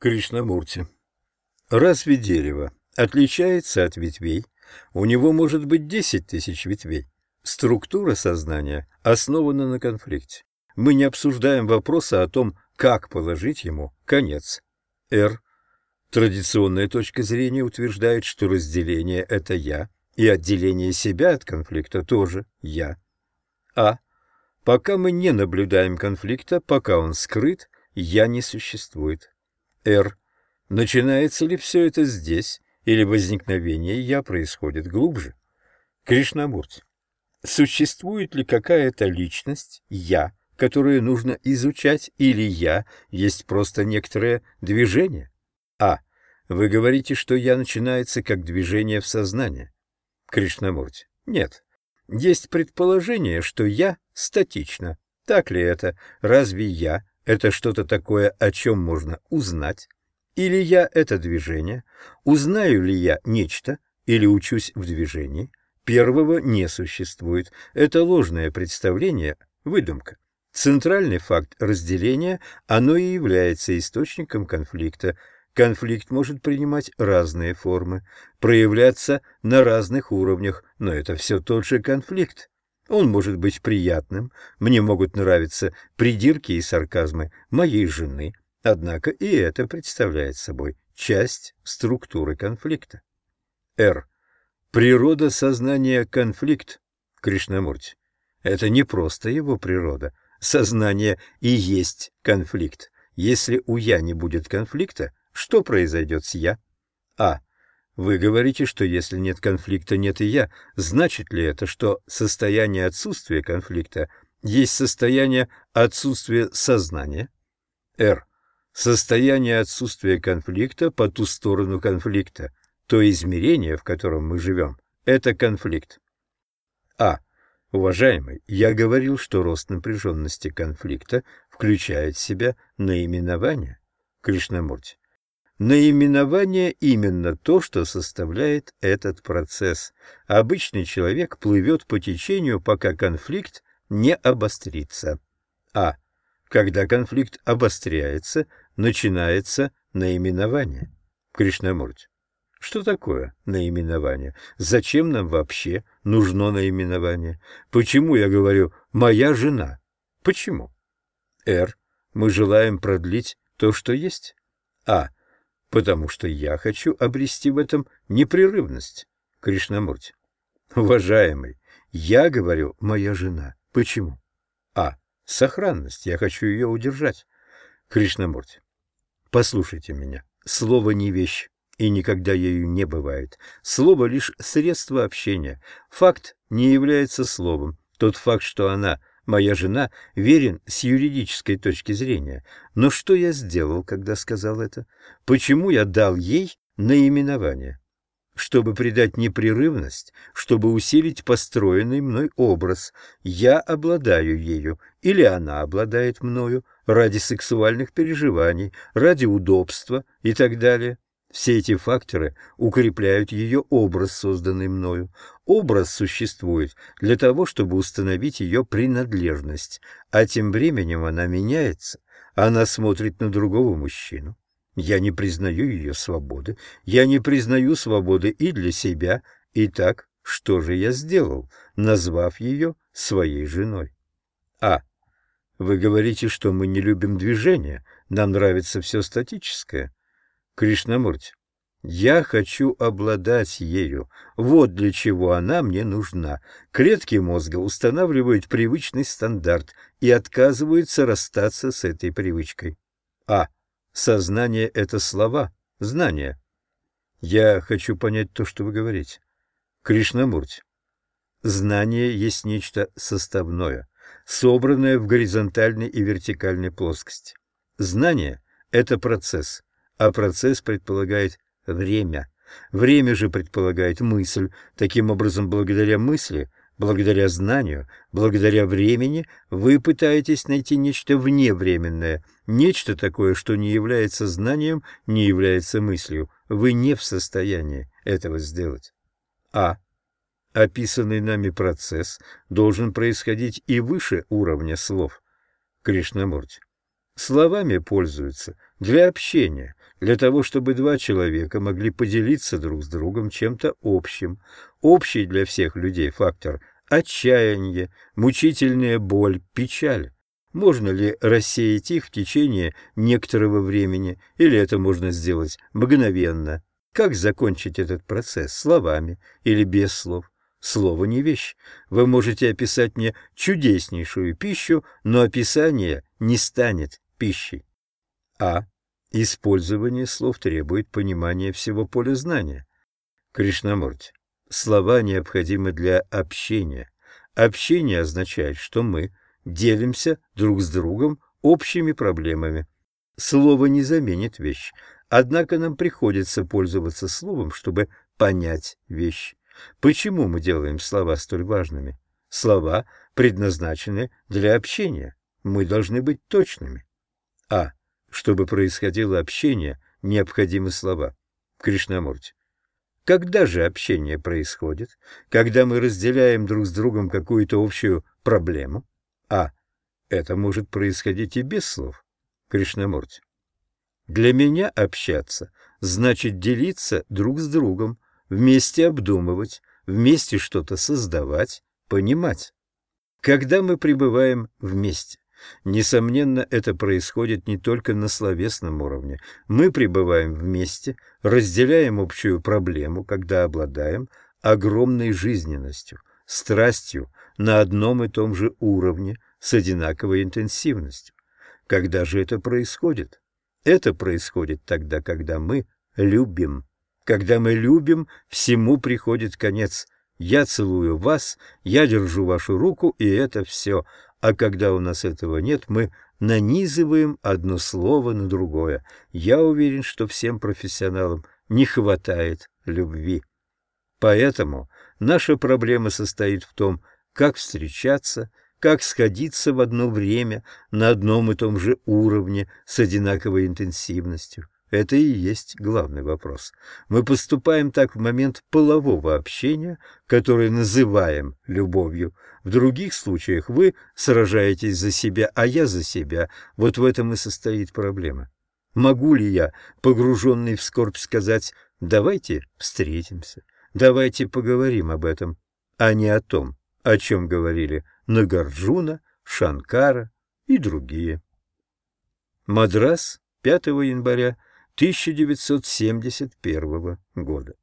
Кришнамурти. Разве дерево отличается от ветвей? У него может быть десять тысяч ветвей. Структура сознания основана на конфликте. Мы не обсуждаем вопроса о том, как положить ему конец. Р. Традиционная точка зрения утверждает, что разделение – это «я», и отделение себя от конфликта тоже «я». А. Пока мы не наблюдаем конфликта, пока он скрыт, «я» не существует. Р. Начинается ли все это здесь, или возникновение «я» происходит глубже? Кришнамурти. Существует ли какая-то личность «я», которую нужно изучать, или «я» есть просто некоторое движение? А. Вы говорите, что «я» начинается как движение в сознании. Кришнамурти. Нет. Есть предположение, что «я» статично. Так ли это? Разве «я» — это что-то такое, о чем можно узнать? Или «я» — это движение? Узнаю ли я нечто или учусь в движении? Первого не существует. Это ложное представление, выдумка. Центральный факт разделения, оно и является источником конфликта. Конфликт может принимать разные формы, проявляться на разных уровнях, но это все тот же конфликт. Он может быть приятным, мне могут нравиться придирки и сарказмы моей жены, однако и это представляет собой часть структуры конфликта. Р. Природа сознания – конфликт, Кришнамурти. Это не просто его природа, Сознание и есть конфликт. Если у «я» не будет конфликта, что произойдет с «я»? А. Вы говорите, что если нет конфликта, нет и «я». Значит ли это, что состояние отсутствия конфликта есть состояние отсутствия сознания? Р. Состояние отсутствия конфликта по ту сторону конфликта, то измерение, в котором мы живем, это конфликт. А. Уважаемый, я говорил, что рост напряженности конфликта включает в себя наименование. Кришнамурти. Наименование именно то, что составляет этот процесс. Обычный человек плывет по течению, пока конфликт не обострится. А. Когда конфликт обостряется, начинается наименование. Кришнамурти. Что такое наименование? Зачем нам вообще нужно наименование? Почему я говорю «моя жена»? Почему? Р. Мы желаем продлить то, что есть. А. Потому что я хочу обрести в этом непрерывность. Кришнамурти. Уважаемый, я говорю «моя жена». Почему? А. Сохранность. Я хочу ее удержать. Кришнамурти. Послушайте меня. Слово не вещь и никогда ею не бывает. Слово — лишь средство общения. Факт не является словом. Тот факт, что она, моя жена, верен с юридической точки зрения. Но что я сделал, когда сказал это? Почему я дал ей наименование? Чтобы придать непрерывность, чтобы усилить построенный мной образ. Я обладаю ею, или она обладает мною, ради сексуальных переживаний, ради удобства и так далее. Все эти факторы укрепляют ее образ, созданный мною. Образ существует для того, чтобы установить ее принадлежность, а тем временем она меняется, она смотрит на другого мужчину. Я не признаю ее свободы, я не признаю свободы и для себя. Итак, что же я сделал, назвав ее своей женой? А. Вы говорите, что мы не любим движения, нам нравится все статическое. Кришнамурти, я хочу обладать ею. Вот для чего она мне нужна. Клетки мозга устанавливают привычный стандарт и отказываются расстаться с этой привычкой. А. Сознание — это слова, знания. Я хочу понять то, что вы говорите. Кришнамурти. Знание есть нечто составное, собранное в горизонтальной и вертикальной плоскости. Знание — это процесс а процесс предполагает время. Время же предполагает мысль. Таким образом, благодаря мысли, благодаря знанию, благодаря времени вы пытаетесь найти нечто вневременное, нечто такое, что не является знанием, не является мыслью. Вы не в состоянии этого сделать. А. Описанный нами процесс должен происходить и выше уровня слов. Кришнамурти. Словами пользуются для общения, для того, чтобы два человека могли поделиться друг с другом чем-то общим. Общий для всех людей фактор – отчаяние, мучительная боль, печаль. Можно ли рассеять их в течение некоторого времени, или это можно сделать мгновенно? Как закончить этот процесс, словами или без слов? Слово не вещь. Вы можете описать мне чудеснейшую пищу, но описание не станет пищей. А. Использование слов требует понимания всего поля знания. Кришнамурти. Слова необходимы для общения. Общение означает, что мы делимся друг с другом общими проблемами. Слово не заменит вещь, однако нам приходится пользоваться словом, чтобы понять вещь. Почему мы делаем слова столь важными? Слова предназначены для общения. Мы должны быть точными. А. Чтобы происходило общение, необходимы слова. Кришнамурти. Когда же общение происходит? Когда мы разделяем друг с другом какую-то общую проблему? А. Это может происходить и без слов. Кришнамурти. Для меня общаться значит делиться друг с другом, вместе обдумывать, вместе что-то создавать, понимать. Когда мы пребываем вместе, Несомненно, это происходит не только на словесном уровне. Мы пребываем вместе, разделяем общую проблему, когда обладаем огромной жизненностью, страстью на одном и том же уровне с одинаковой интенсивностью. Когда же это происходит? Это происходит тогда, когда мы любим. Когда мы любим, всему приходит конец. Я целую вас, я держу вашу руку, и это все. А когда у нас этого нет, мы нанизываем одно слово на другое. Я уверен, что всем профессионалам не хватает любви. Поэтому наша проблема состоит в том, как встречаться, как сходиться в одно время на одном и том же уровне с одинаковой интенсивностью. Это и есть главный вопрос. Мы поступаем так в момент полового общения, который называем любовью. В других случаях вы сражаетесь за себя, а я за себя. Вот в этом и состоит проблема. Могу ли я, погруженный в скорбь, сказать «давайте встретимся, давайте поговорим об этом», а не о том, о чем говорили Нагарджуна, Шанкара и другие. Мадрас, 5 января 1971 года.